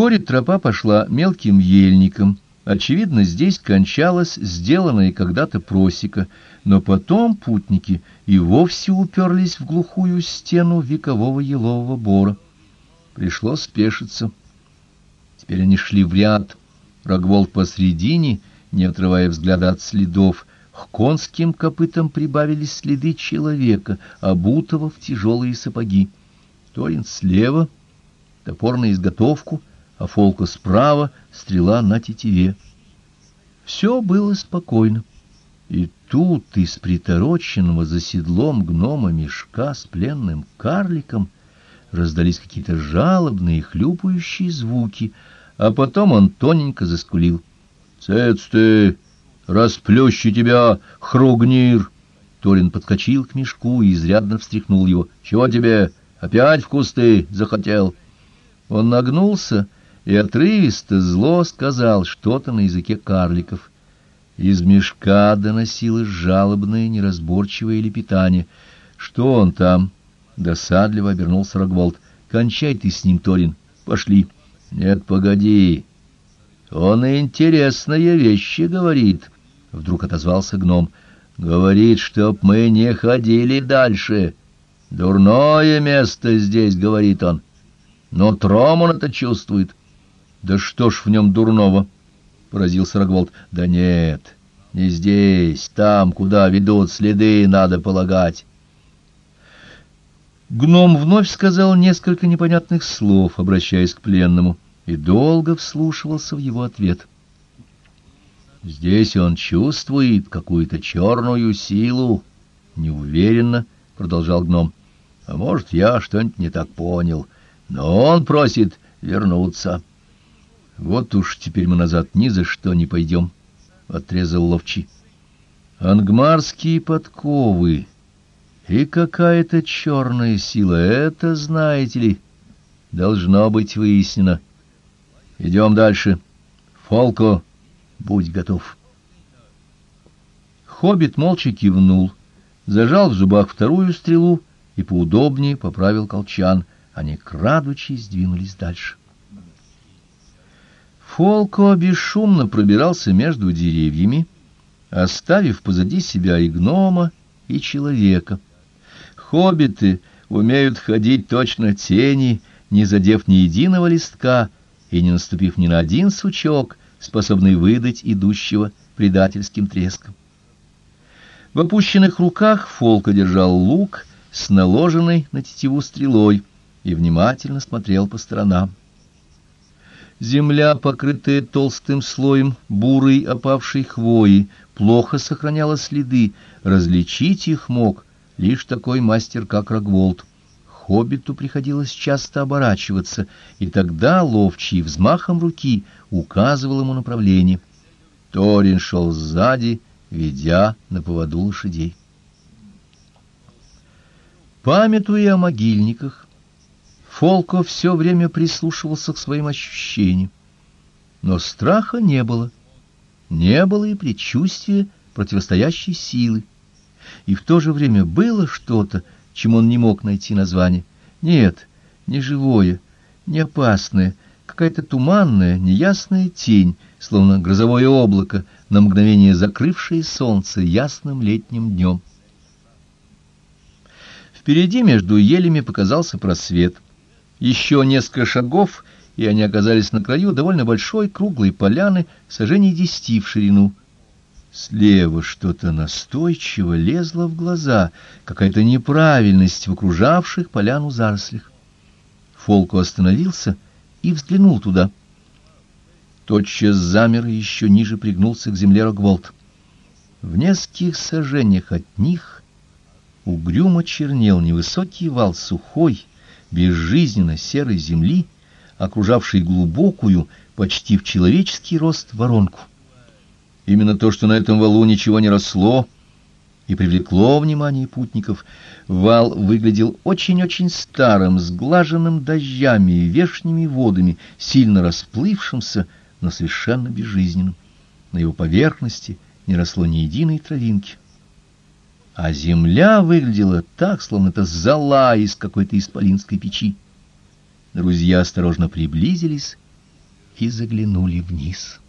Вскоре тропа пошла мелким ельником. Очевидно, здесь кончалась сделанная когда-то просека, но потом путники и вовсе уперлись в глухую стену векового елового бора. Пришлось спешиться. Теперь они шли в ряд. Рогволд посредине, не отрывая взгляда от следов, к конским копытам прибавились следы человека, обутого в тяжелые сапоги. Торин слева, топор на изготовку, а фолка справа, стрела на тетиве. Все было спокойно. И тут из притороченного за седлом гнома мешка с пленным карликом раздались какие-то жалобные хлюпающие звуки, а потом он тоненько заскулил. — Цец ты! Расплющи тебя, хругнир! Торин подскочил к мешку и изрядно встряхнул его. — Чего тебе? Опять в кусты захотел? Он нагнулся и отрывисто зло сказал что-то на языке карликов. Из мешка доносилось жалобное неразборчивое лепетание. «Что он там?» — досадливо обернулся Рогволд. «Кончай ты с ним, Торин. Пошли». «Нет, погоди. Он интересные вещи говорит», — вдруг отозвался гном. «Говорит, чтоб мы не ходили дальше. Дурное место здесь, — говорит он. Но Тром он это чувствует». Да что ж в нем дурного? поразился Рогволд. Да нет, не здесь, там, куда ведут следы, надо полагать. Гном вновь сказал несколько непонятных слов, обращаясь к пленному, и долго вслушивался в его ответ. Здесь он чувствует какую-то черную силу, неуверенно продолжал гном. А может, я что-нибудь не так понял, но он просит вернуться. Вот уж теперь мы назад ни за что не пойдем, — отрезал ловчий. Ангмарские подковы и какая-то черная сила, это, знаете ли, должно быть выяснено. Идем дальше. Фолко, будь готов. Хоббит молча кивнул, зажал в зубах вторую стрелу и поудобнее поправил колчан. Они, крадучись, двинулись дальше. Фолко бесшумно пробирался между деревьями, оставив позади себя и гнома, и человека. Хоббиты умеют ходить точно тени, не задев ни единого листка и не наступив ни на один сучок, способный выдать идущего предательским треском. В опущенных руках Фолка держал лук с наложенной на тетиву стрелой и внимательно смотрел по сторонам. Земля, покрытая толстым слоем бурой опавшей хвои, плохо сохраняла следы, различить их мог лишь такой мастер, как Рогволд. Хоббиту приходилось часто оборачиваться, и тогда ловчий взмахом руки указывал ему направление. Торин шел сзади, ведя на поводу лошадей. Памятуя о могильниках, Фолко все время прислушивался к своим ощущениям. Но страха не было. Не было и предчувствия противостоящей силы. И в то же время было что-то, чему он не мог найти название. Нет, не живое, не опасное, какая-то туманная, неясная тень, словно грозовое облако, на мгновение закрывшее солнце ясным летним днем. Впереди между елями показался просвет — еще несколько шагов, и они оказались на краю довольно большой круглой поляны, сажений десяти в ширину. Слева что-то настойчиво лезло в глаза, какая-то неправильность в окружавших поляну зарослях. Фолку остановился и взглянул туда. Тотчас замер и еще ниже пригнулся к земле Рогволд. В нескольких сажениях от них угрюмо чернел невысокий вал сухой, безжизненно серой земли, окружавшей глубокую, почти в человеческий рост воронку. Именно то, что на этом валу ничего не росло и привлекло внимание путников, вал выглядел очень-очень старым, сглаженным дождями и вешними водами, сильно расплывшимся, но совершенно безжизненным. На его поверхности не росло ни единой травинки а земля выглядела так, словно это зола из какой-то исполинской печи. Друзья осторожно приблизились и заглянули вниз.